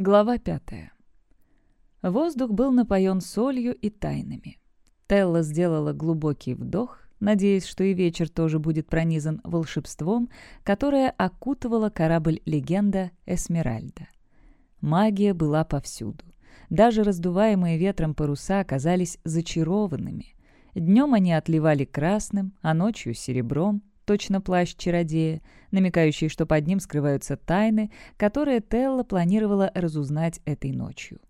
Глава пятая. Воздух был напоен солью и тайнами. Телла сделала глубокий вдох, надеясь, что и вечер тоже будет пронизан волшебством, которое окутывало корабль-легенда «Эсмеральда». Магия была повсюду. Даже раздуваемые ветром паруса оказались зачарованными. Днем они отливали красным, а ночью — серебром, точно плащ чародея, намекающий, что под ним скрываются тайны, которые Телла планировала разузнать этой ночью.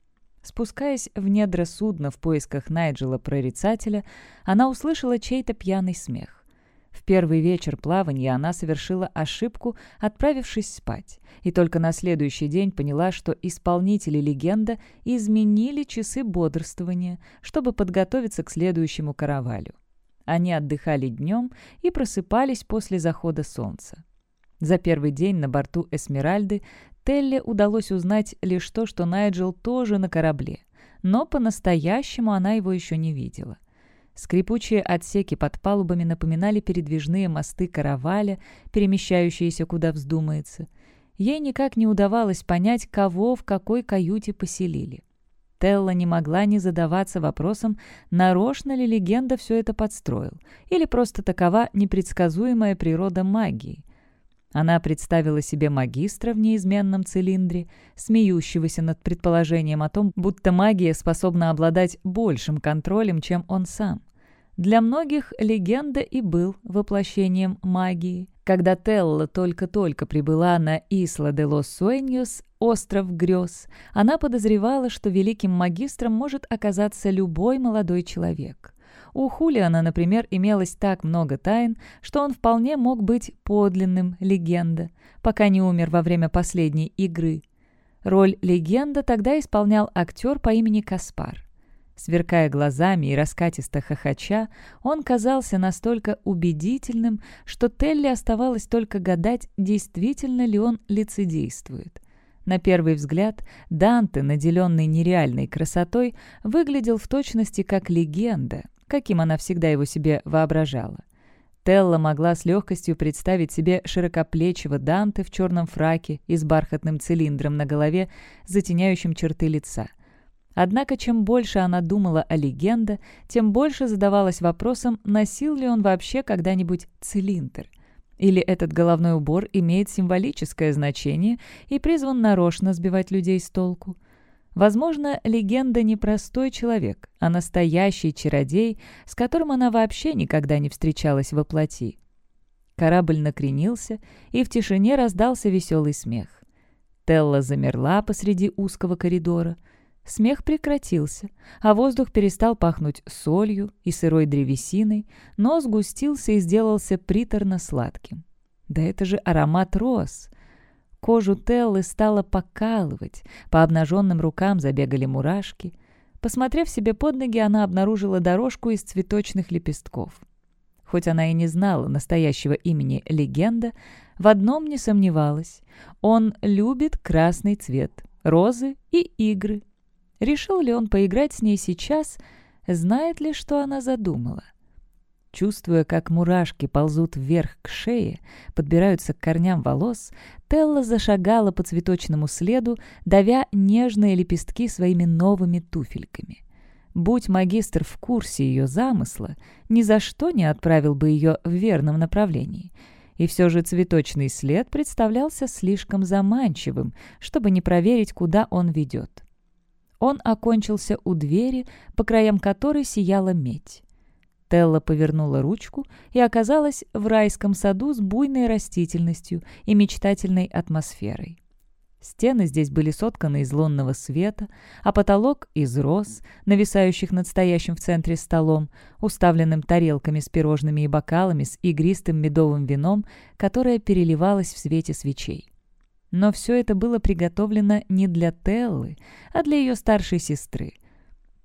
Спускаясь в недра судна в поисках Найджела-прорицателя, она услышала чей-то пьяный смех. В первый вечер плавания она совершила ошибку, отправившись спать, и только на следующий день поняла, что исполнители легенда изменили часы бодрствования, чтобы подготовиться к следующему каравалю. Они отдыхали днем и просыпались после захода солнца. За первый день на борту «Эсмеральды» Телле удалось узнать лишь то, что Найджел тоже на корабле, но по-настоящему она его еще не видела. Скрипучие отсеки под палубами напоминали передвижные мосты караваля, перемещающиеся куда вздумается. Ей никак не удавалось понять, кого в какой каюте поселили. Телла не могла не задаваться вопросом, нарочно ли легенда все это подстроил, или просто такова непредсказуемая природа магии. Она представила себе магистра в неизменном цилиндре, смеющегося над предположением о том, будто магия способна обладать большим контролем, чем он сам. Для многих легенда и был воплощением магии. Когда Телла только-только прибыла на Исла де лос Суэньос, остров грез, она подозревала, что великим магистром может оказаться любой молодой человек. У Хулиана, например, имелось так много тайн, что он вполне мог быть подлинным легенда, пока не умер во время последней игры. Роль легенда тогда исполнял актер по имени Каспар. Сверкая глазами и раскатисто хохоча, он казался настолько убедительным, что Телли оставалось только гадать, действительно ли он лицедействует. На первый взгляд, Данте, наделенный нереальной красотой, выглядел в точности как легенда, каким она всегда его себе воображала. Телла могла с легкостью представить себе широкоплечего Данте в черном фраке и с бархатным цилиндром на голове, затеняющим черты лица – Однако, чем больше она думала о легенде, тем больше задавалась вопросом, носил ли он вообще когда-нибудь цилиндр. Или этот головной убор имеет символическое значение и призван нарочно сбивать людей с толку. Возможно, легенда не простой человек, а настоящий чародей, с которым она вообще никогда не встречалась во плоти. Корабль накренился, и в тишине раздался веселый смех. Телла замерла посреди узкого коридора — Смех прекратился, а воздух перестал пахнуть солью и сырой древесиной, но сгустился и сделался приторно-сладким. Да это же аромат роз! Кожу Теллы стало покалывать, по обнаженным рукам забегали мурашки. Посмотрев себе под ноги, она обнаружила дорожку из цветочных лепестков. Хоть она и не знала настоящего имени легенда, в одном не сомневалась. Он любит красный цвет, розы и игры, Решил ли он поиграть с ней сейчас, знает ли, что она задумала. Чувствуя, как мурашки ползут вверх к шее, подбираются к корням волос, Телла зашагала по цветочному следу, давя нежные лепестки своими новыми туфельками. Будь магистр в курсе ее замысла, ни за что не отправил бы ее в верном направлении. И все же цветочный след представлялся слишком заманчивым, чтобы не проверить, куда он ведет. Он окончился у двери, по краям которой сияла медь. Телла повернула ручку и оказалась в райском саду с буйной растительностью и мечтательной атмосферой. Стены здесь были сотканы из лунного света, а потолок — из роз, нависающих над стоящим в центре столом, уставленным тарелками с пирожными и бокалами с игристым медовым вином, которое переливалось в свете свечей. Но все это было приготовлено не для Теллы, а для ее старшей сестры.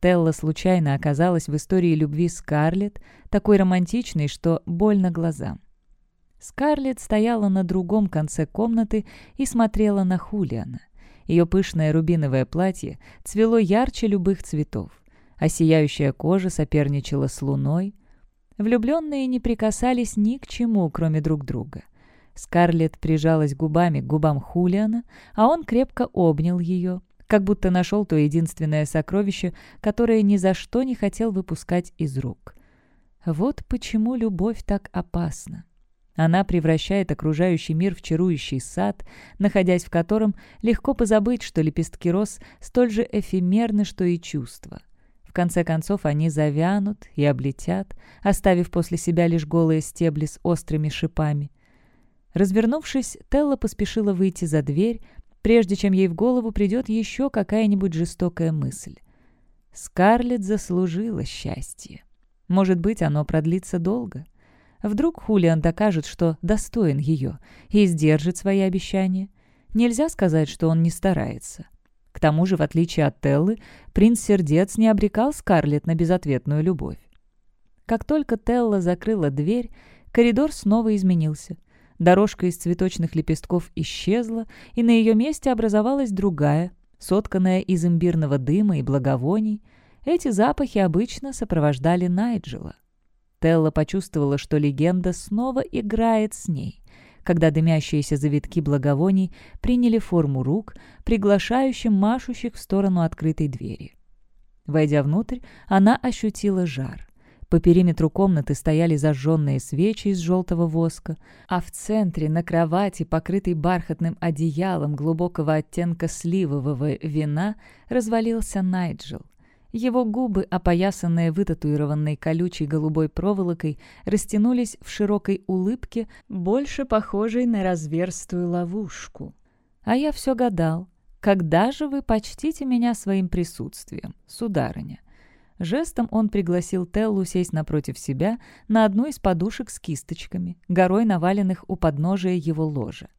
Телла случайно оказалась в истории любви Скарлетт, такой романтичной, что больно глазам. Скарлетт стояла на другом конце комнаты и смотрела на Хулиана. Ее пышное рубиновое платье цвело ярче любых цветов, а сияющая кожа соперничала с луной. Влюбленные не прикасались ни к чему, кроме друг друга — Скарлетт прижалась губами к губам Хулиана, а он крепко обнял ее, как будто нашел то единственное сокровище, которое ни за что не хотел выпускать из рук. Вот почему любовь так опасна. Она превращает окружающий мир в чарующий сад, находясь в котором легко позабыть, что лепестки роз столь же эфемерны, что и чувства. В конце концов они завянут и облетят, оставив после себя лишь голые стебли с острыми шипами. Развернувшись, Телла поспешила выйти за дверь, прежде чем ей в голову придет еще какая-нибудь жестокая мысль. Скарлетт заслужила счастье. Может быть, оно продлится долго. Вдруг Хулиан докажет, что достоин ее, и сдержит свои обещания. Нельзя сказать, что он не старается. К тому же, в отличие от Теллы, принц сердец не обрекал Скарлетт на безответную любовь. Как только Телла закрыла дверь, коридор снова изменился. Дорожка из цветочных лепестков исчезла, и на ее месте образовалась другая, сотканная из имбирного дыма и благовоний. Эти запахи обычно сопровождали Найджела. Телла почувствовала, что легенда снова играет с ней, когда дымящиеся завитки благовоний приняли форму рук, приглашающим машущих в сторону открытой двери. Войдя внутрь, она ощутила жар. По периметру комнаты стояли зажженные свечи из желтого воска, а в центре на кровати, покрытой бархатным одеялом глубокого оттенка сливового вина, развалился Найджел. Его губы, опоясанные вытатуированной колючей голубой проволокой, растянулись в широкой улыбке, больше похожей на разверстую ловушку. «А я все гадал. Когда же вы почтите меня своим присутствием, сударыня?» Жестом он пригласил Теллу сесть напротив себя на одну из подушек с кисточками, горой наваленных у подножия его ложа.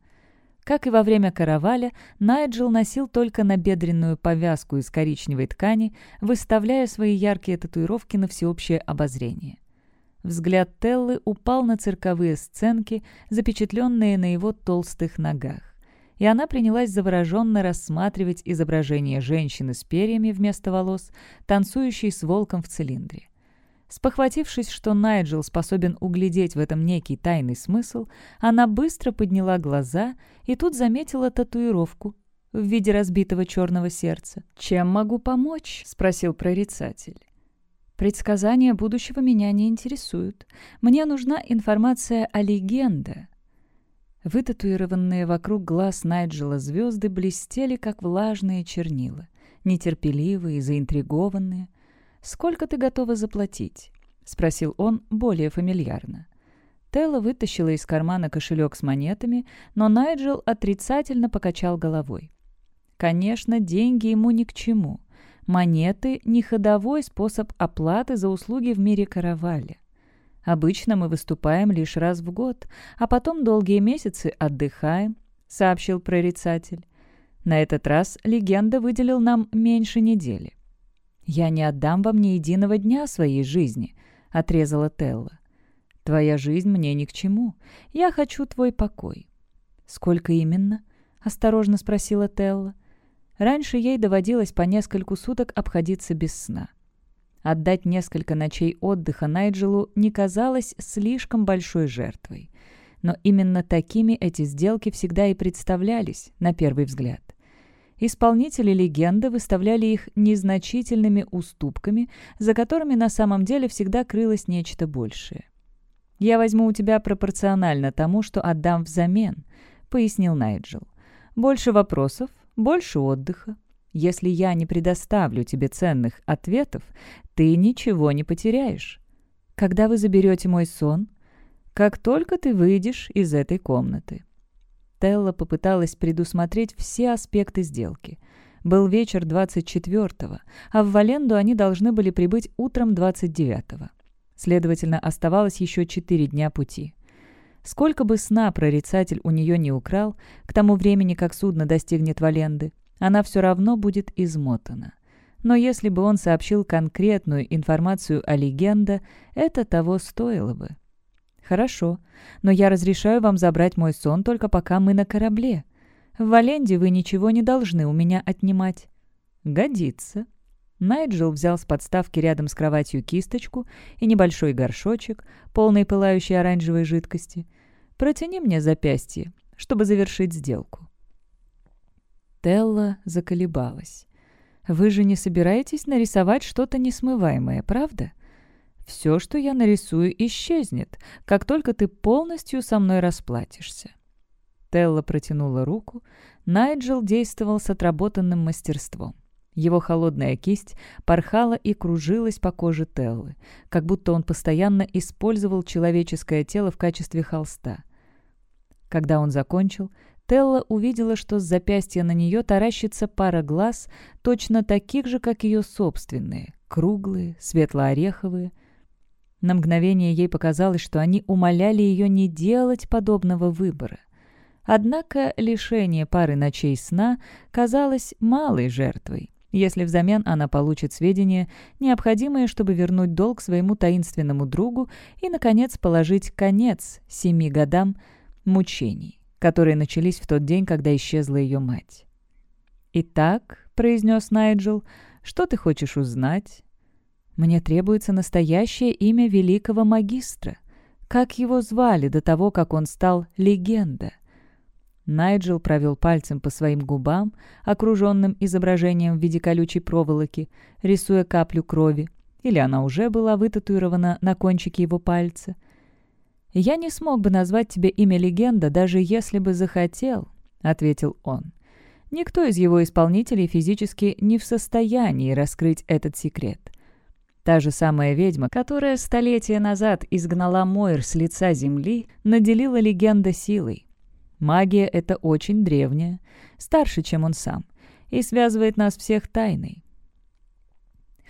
Как и во время караваля, Найджел носил только набедренную повязку из коричневой ткани, выставляя свои яркие татуировки на всеобщее обозрение. Взгляд Теллы упал на цирковые сценки, запечатленные на его толстых ногах и она принялась завороженно рассматривать изображение женщины с перьями вместо волос, танцующей с волком в цилиндре. Спохватившись, что Найджел способен углядеть в этом некий тайный смысл, она быстро подняла глаза и тут заметила татуировку в виде разбитого черного сердца. «Чем могу помочь?» — спросил прорицатель. «Предсказания будущего меня не интересуют. Мне нужна информация о легенде», Вытатуированные вокруг глаз Найджела звезды блестели, как влажные чернила, нетерпеливые, заинтригованные. «Сколько ты готова заплатить?» — спросил он более фамильярно. Телла вытащила из кармана кошелек с монетами, но Найджел отрицательно покачал головой. Конечно, деньги ему ни к чему. Монеты — не ходовой способ оплаты за услуги в мире караваля. Обычно мы выступаем лишь раз в год, а потом долгие месяцы отдыхаем», — сообщил прорицатель. На этот раз легенда выделил нам меньше недели. «Я не отдам вам ни единого дня своей жизни», — отрезала Телла. «Твоя жизнь мне ни к чему. Я хочу твой покой». «Сколько именно?» — осторожно спросила Телла. Раньше ей доводилось по нескольку суток обходиться без сна. Отдать несколько ночей отдыха Найджелу не казалось слишком большой жертвой. Но именно такими эти сделки всегда и представлялись, на первый взгляд. Исполнители легенды выставляли их незначительными уступками, за которыми на самом деле всегда крылось нечто большее. «Я возьму у тебя пропорционально тому, что отдам взамен», — пояснил Найджел. «Больше вопросов, больше отдыха, если я не предоставлю тебе ценных ответов, ты ничего не потеряешь. Когда вы заберете мой сон? Как только ты выйдешь из этой комнаты». Телла попыталась предусмотреть все аспекты сделки. Был вечер 24-го, а в Валенду они должны были прибыть утром 29-го. Следовательно, оставалось еще 4 дня пути. Сколько бы сна прорицатель у нее не украл, к тому времени, как судно достигнет Валенды, она все равно будет измотана. Но если бы он сообщил конкретную информацию о легенде, это того стоило бы. «Хорошо, но я разрешаю вам забрать мой сон только пока мы на корабле. В Валенде вы ничего не должны у меня отнимать». «Годится». Найджел взял с подставки рядом с кроватью кисточку и небольшой горшочек, полный пылающей оранжевой жидкости. «Протяни мне запястье, чтобы завершить сделку». Телла заколебалась. «Вы же не собираетесь нарисовать что-то несмываемое, правда?» «Все, что я нарисую, исчезнет, как только ты полностью со мной расплатишься». Телла протянула руку. Найджел действовал с отработанным мастерством. Его холодная кисть порхала и кружилась по коже Теллы, как будто он постоянно использовал человеческое тело в качестве холста. Когда он закончил, Телла увидела, что с запястья на нее таращится пара глаз, точно таких же, как ее собственные, круглые, светло-ореховые. На мгновение ей показалось, что они умоляли ее не делать подобного выбора. Однако лишение пары ночей сна казалось малой жертвой если взамен она получит сведения, необходимые, чтобы вернуть долг своему таинственному другу и, наконец, положить конец семи годам мучений которые начались в тот день, когда исчезла ее мать. «Итак», — произнес Найджел, — «что ты хочешь узнать?» «Мне требуется настоящее имя великого магистра. Как его звали до того, как он стал легенда?» Найджел провел пальцем по своим губам, окруженным изображением в виде колючей проволоки, рисуя каплю крови, или она уже была вытатуирована на кончике его пальца. «Я не смог бы назвать тебе имя легенда, даже если бы захотел», — ответил он. Никто из его исполнителей физически не в состоянии раскрыть этот секрет. Та же самая ведьма, которая столетия назад изгнала Мойр с лица земли, наделила легенда силой. Магия — это очень древняя, старше, чем он сам, и связывает нас всех тайной.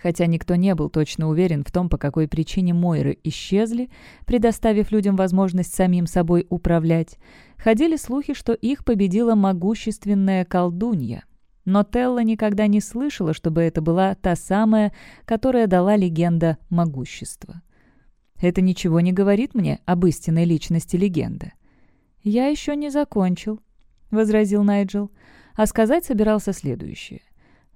Хотя никто не был точно уверен в том, по какой причине Мойры исчезли, предоставив людям возможность самим собой управлять, ходили слухи, что их победила могущественная колдунья. Но Телла никогда не слышала, чтобы это была та самая, которая дала легенда могущество. Это ничего не говорит мне об истинной личности легенды. «Я еще не закончил», — возразил Найджел, а сказать собирался следующее —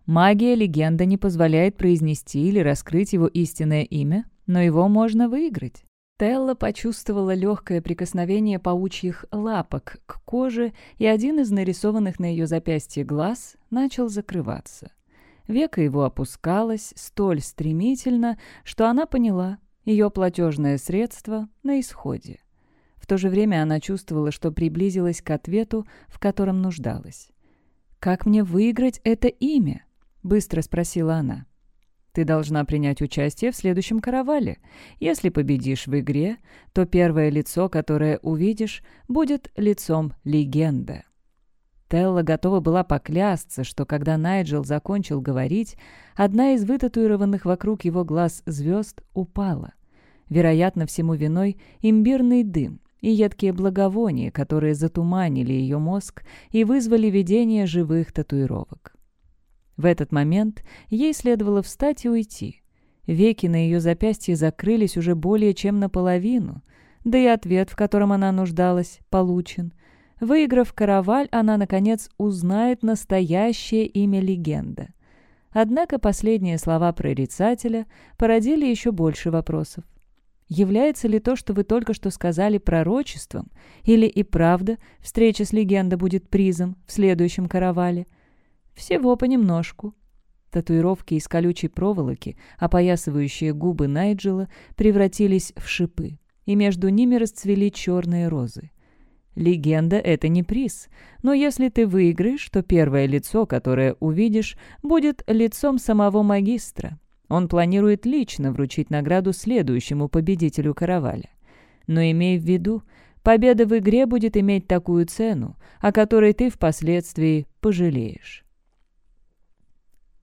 Магия легенда не позволяет произнести или раскрыть его истинное имя, но его можно выиграть. Телла почувствовала легкое прикосновение паучьих лапок к коже, и один из нарисованных на ее запястье глаз начал закрываться. Века его опускалось столь стремительно, что она поняла, ее платежное средство на исходе. В то же время она чувствовала, что приблизилась к ответу, в котором нуждалась. «Как мне выиграть это имя?» — быстро спросила она. «Ты должна принять участие в следующем каравале. Если победишь в игре, то первое лицо, которое увидишь, будет лицом легенды». Телла готова была поклясться, что когда Найджел закончил говорить, одна из вытатуированных вокруг его глаз звезд упала. Вероятно, всему виной имбирный дым и едкие благовония, которые затуманили ее мозг и вызвали видение живых татуировок. В этот момент ей следовало встать и уйти. Веки на ее запястье закрылись уже более чем наполовину, да и ответ, в котором она нуждалась, получен. Выиграв караваль, она, наконец, узнает настоящее имя легенда. Однако последние слова прорицателя породили еще больше вопросов. Является ли то, что вы только что сказали, пророчеством, или и правда встреча с легендой будет призом в следующем каравале – всего понемножку. Татуировки из колючей проволоки, опоясывающие губы Найджела, превратились в шипы, и между ними расцвели черные розы. Легенда — это не приз, но если ты выиграешь, то первое лицо, которое увидишь, будет лицом самого магистра. Он планирует лично вручить награду следующему победителю караваля. Но имей в виду, победа в игре будет иметь такую цену, о которой ты впоследствии пожалеешь.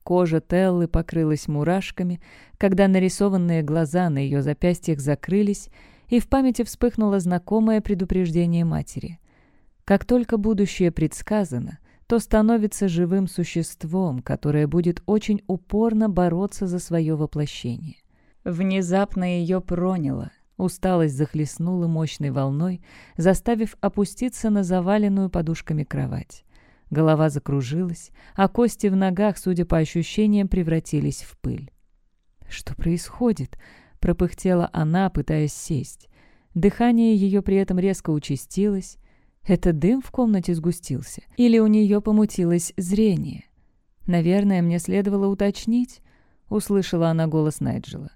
Кожа Теллы покрылась мурашками, когда нарисованные глаза на ее запястьях закрылись, и в памяти вспыхнуло знакомое предупреждение матери. Как только будущее предсказано, то становится живым существом, которое будет очень упорно бороться за свое воплощение. Внезапно ее проняло, усталость захлестнула мощной волной, заставив опуститься на заваленную подушками кровать. Голова закружилась, а кости в ногах, судя по ощущениям, превратились в пыль. «Что происходит?» — пропыхтела она, пытаясь сесть. Дыхание ее при этом резко участилось. Это дым в комнате сгустился? Или у нее помутилось зрение? «Наверное, мне следовало уточнить», — услышала она голос Найджела.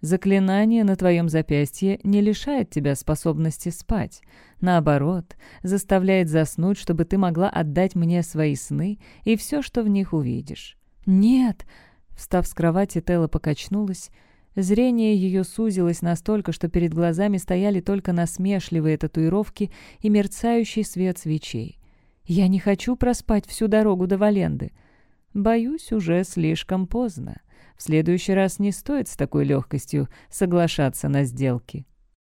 Заклинание на твоем запястье не лишает тебя способности спать. Наоборот, заставляет заснуть, чтобы ты могла отдать мне свои сны и все, что в них увидишь. «Нет!» — встав с кровати, Тела покачнулась. Зрение ее сузилось настолько, что перед глазами стояли только насмешливые татуировки и мерцающий свет свечей. «Я не хочу проспать всю дорогу до Валенды. Боюсь, уже слишком поздно». Следующий раз не стоит с такой легкостью соглашаться на сделки.